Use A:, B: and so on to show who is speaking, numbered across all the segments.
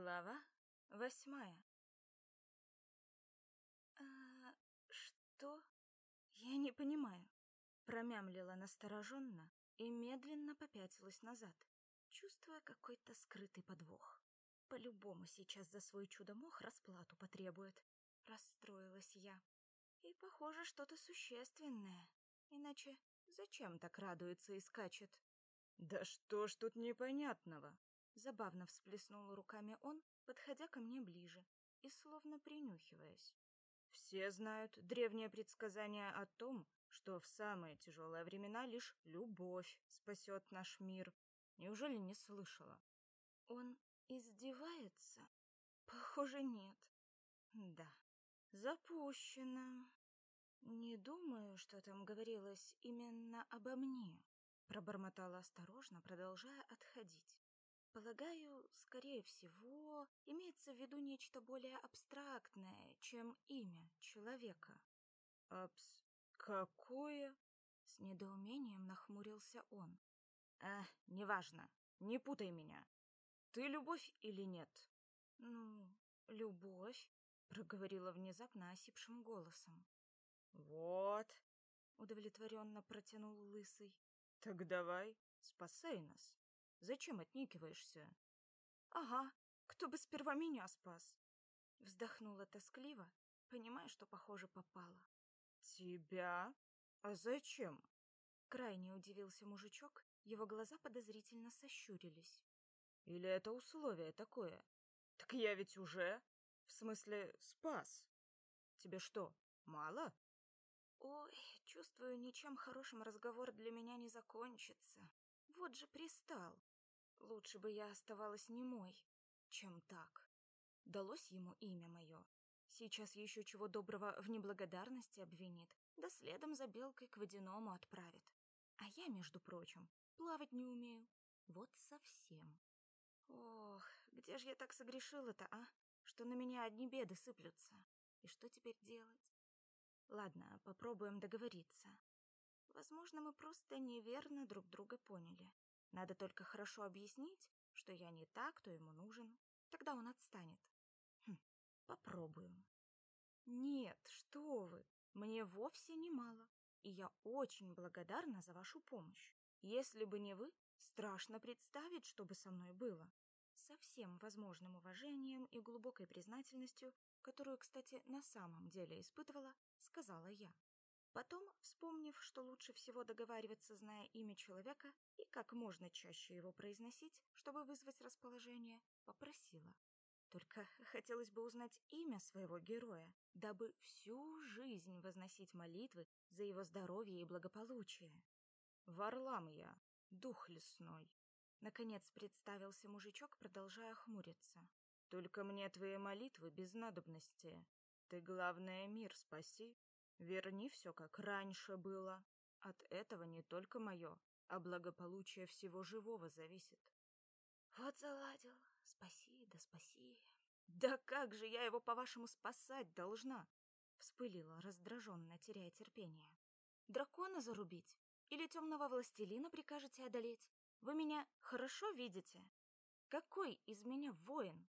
A: Глава восьмая. «А что? Я не понимаю», — промямлила настороженно и медленно попятилась назад, чувствуя какой-то скрытый подвох. По-любому сейчас за свой чудо-мох расплату потребует. Расстроилась я. И, похоже, что-то существенное. Иначе зачем так радуется и скачет?
B: «Да что ж тут непонятного?»
A: Забавно всплеснул руками он, подходя ко мне ближе и словно принюхиваясь.
B: Все знают древнее предсказание о том, что в самые тяжелые времена лишь любовь спасет наш мир. Неужели не слышала?
A: Он издевается? Похоже, нет. Да, запущено. Не думаю, что там говорилось именно обо мне, пробормотала осторожно, продолжая отходить. Полагаю, скорее всего, имеется в виду нечто более абстрактное, чем имя человека.
B: Абс... какое?
A: С недоумением нахмурился он.
B: А, неважно, не путай меня. Ты любовь или нет?
A: Ну, любовь, проговорила внезапно осипшим голосом.
B: Вот,
A: удовлетворенно протянул лысый.
B: Так давай, спасай нас. Зачем отникиваешься?
A: Ага, кто бы сперва меня спас. Вздохнула тоскливо, понимая, что, похоже, попала.
B: Тебя? А зачем?
A: Крайне удивился мужичок, его глаза подозрительно сощурились.
B: Или это условие такое? Так я ведь уже... В смысле, спас. Тебе что, мало?
A: Ой, чувствую, ничем хорошим разговор для меня не закончится. Вот же пристал. Лучше бы я оставалась немой, чем так. Далось ему имя мое. Сейчас еще чего доброго в неблагодарности обвинит, да следом за белкой к водяному отправит. А я, между прочим, плавать не умею. Вот совсем. Ох, где же я так согрешила-то, а? Что на меня одни беды сыплются. И что теперь делать? Ладно, попробуем договориться. Возможно, мы просто неверно друг друга поняли. Надо только хорошо объяснить, что я не та, кто ему нужен. Тогда он отстанет. Хм, попробуем. Нет, что вы, мне вовсе не мало, и я очень благодарна за вашу помощь. Если бы не вы, страшно представить, что бы со мной было. Со всем возможным уважением и глубокой признательностью, которую, кстати, на самом деле испытывала, сказала я. Потом, вспомнив, что лучше всего договариваться, зная имя человека и как можно чаще его произносить, чтобы вызвать расположение, попросила. Только хотелось бы узнать имя своего героя, дабы всю жизнь возносить молитвы за его здоровье и благополучие.
B: «Варлам я, дух лесной», —
A: наконец представился мужичок, продолжая хмуриться.
B: «Только мне твои молитвы без надобности. Ты, главное, мир спаси Верни все, как раньше было. От этого не только мое, а благополучие всего живого зависит.
A: Вот заладил. Спаси, да спаси. Да как же я его, по-вашему, спасать должна? Вспылила, раздраженно, теряя терпение. Дракона зарубить? Или темного властелина прикажете одолеть? Вы меня хорошо видите? Какой из меня воин?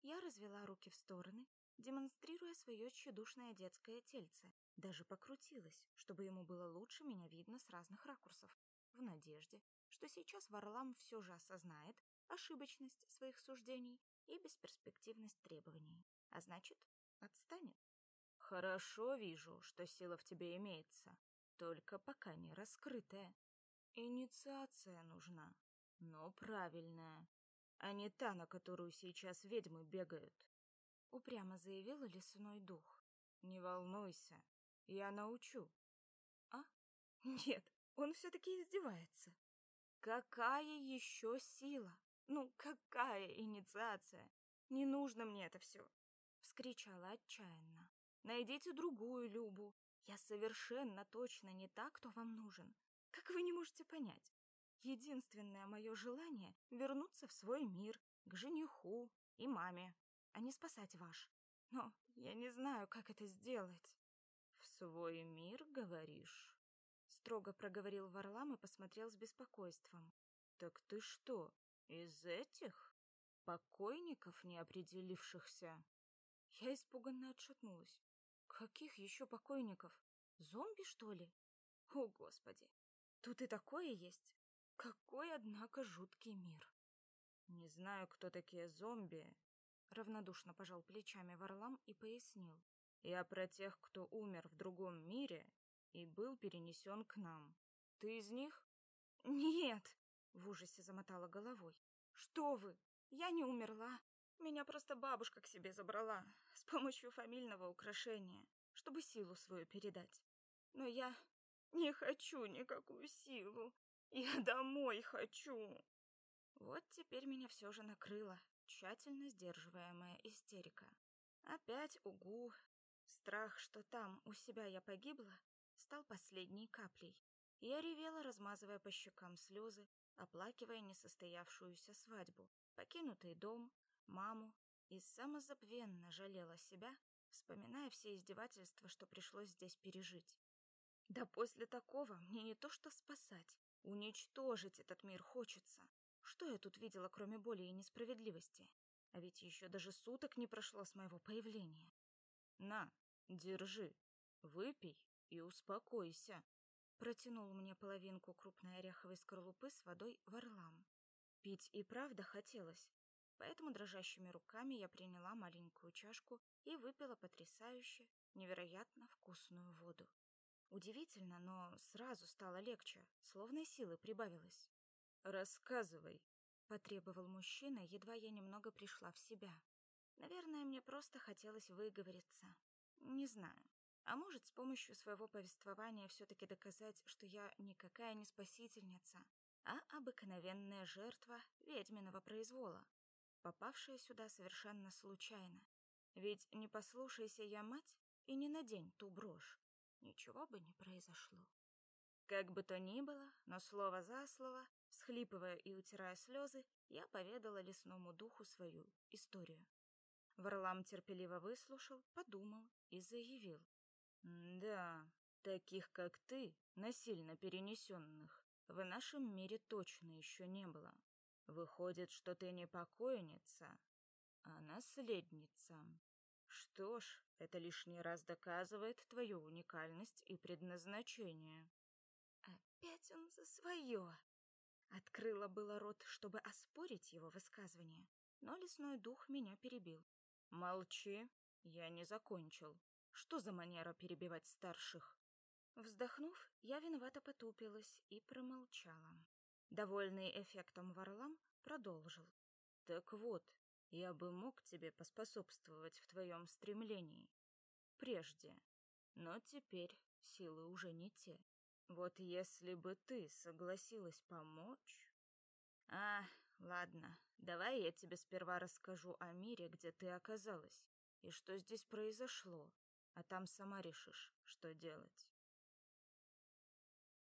A: Я развела руки в стороны, демонстрируя свое тщедушное детское тельце, даже покрутилась, чтобы ему было лучше меня видно с разных ракурсов, в надежде, что сейчас Варлам все же осознает ошибочность своих суждений и бесперспективность требований, а значит, отстанет.
B: Хорошо вижу, что сила в тебе имеется, только пока не раскрытая. Инициация нужна, но правильная, а не та, на которую сейчас ведьмы бегают.
A: Упрямо заявил лесной дух.
B: Не волнуйся, я научу.
A: А? Нет, он все-таки издевается. Какая еще сила? Ну, какая инициация? Не нужно мне это все. Вскричала отчаянно. Найдите другую Любу. Я совершенно точно не та, кто вам нужен. Как вы не можете понять? Единственное мое желание — вернуться в свой мир, к жениху и маме, а не спасать ваш. Но я не знаю, как это сделать
B: свой мир, говоришь?»
A: Строго проговорил Варлам и посмотрел с беспокойством.
B: «Так ты что, из этих?» покойников неопределившихся?» Я испуганно отшатнулась. «Каких еще покойников? Зомби, что ли? О, Господи! Тут и такое есть? Какой, однако, жуткий мир!» «Не знаю, кто такие зомби», — равнодушно пожал плечами Варлам и пояснил. «Я про тех, кто умер в другом мире и был перенесен к нам. Ты из них?»
A: «Нет!» — в ужасе замотала головой. «Что вы? Я не умерла. Меня просто бабушка к себе забрала с помощью фамильного украшения, чтобы силу свою передать. Но я не хочу никакую силу. Я домой хочу!» Вот теперь меня все же накрыло, тщательно сдерживаемая истерика. Опять угу. Страх, что там у себя я погибла, стал последней каплей. Я ревела, размазывая по щекам слезы, оплакивая несостоявшуюся свадьбу, покинутый дом, маму и самозабвенно жалела себя, вспоминая все издевательства, что пришлось здесь пережить. Да после такого мне не то что спасать, уничтожить этот мир хочется. Что я тут видела, кроме боли и несправедливости? А ведь еще даже суток не прошло с моего появления.
B: На, держи, выпей и успокойся.
A: Протянул мне половинку крупной ореховой скорлупы с водой в орлам. Пить и правда хотелось, поэтому дрожащими руками я приняла маленькую чашку и выпила потрясающе, невероятно вкусную воду. Удивительно, но сразу стало легче, словно силы прибавилось.
B: «Рассказывай», —
A: потребовал мужчина, едва я немного пришла в себя. Наверное, мне просто хотелось выговориться. Не знаю. А может, с помощью своего повествования все-таки доказать, что я никакая не спасительница, а обыкновенная жертва ведьминого произвола, попавшая сюда совершенно случайно. Ведь не послушайся я мать и не надень ту брошь, ничего бы не произошло. Как бы то ни было, но слово за слово, всхлипывая и утирая слезы, я поведала лесному духу свою историю. Варлам терпеливо выслушал, подумал и заявил.
B: «Да, таких, как ты, насильно перенесенных, в нашем мире точно еще не было. Выходит, что ты не покойница, а наследница. Что ж, это лишний раз доказывает твою уникальность и предназначение.
A: Опять он за свое. Открыла было рот, чтобы оспорить его высказывание, но лесной дух меня перебил.
B: Молчи, я не закончил. Что за манера перебивать старших?
A: Вздохнув, я виновато потупилась и промолчала. Довольный эффектом Варлам продолжил.
B: Так вот, я бы мог тебе поспособствовать в твоем стремлении. Прежде. Но теперь силы уже не те. Вот если бы ты согласилась помочь... А, ладно, давай я тебе сперва расскажу о мире, где ты оказалась, и что здесь произошло, а там сама решишь, что делать.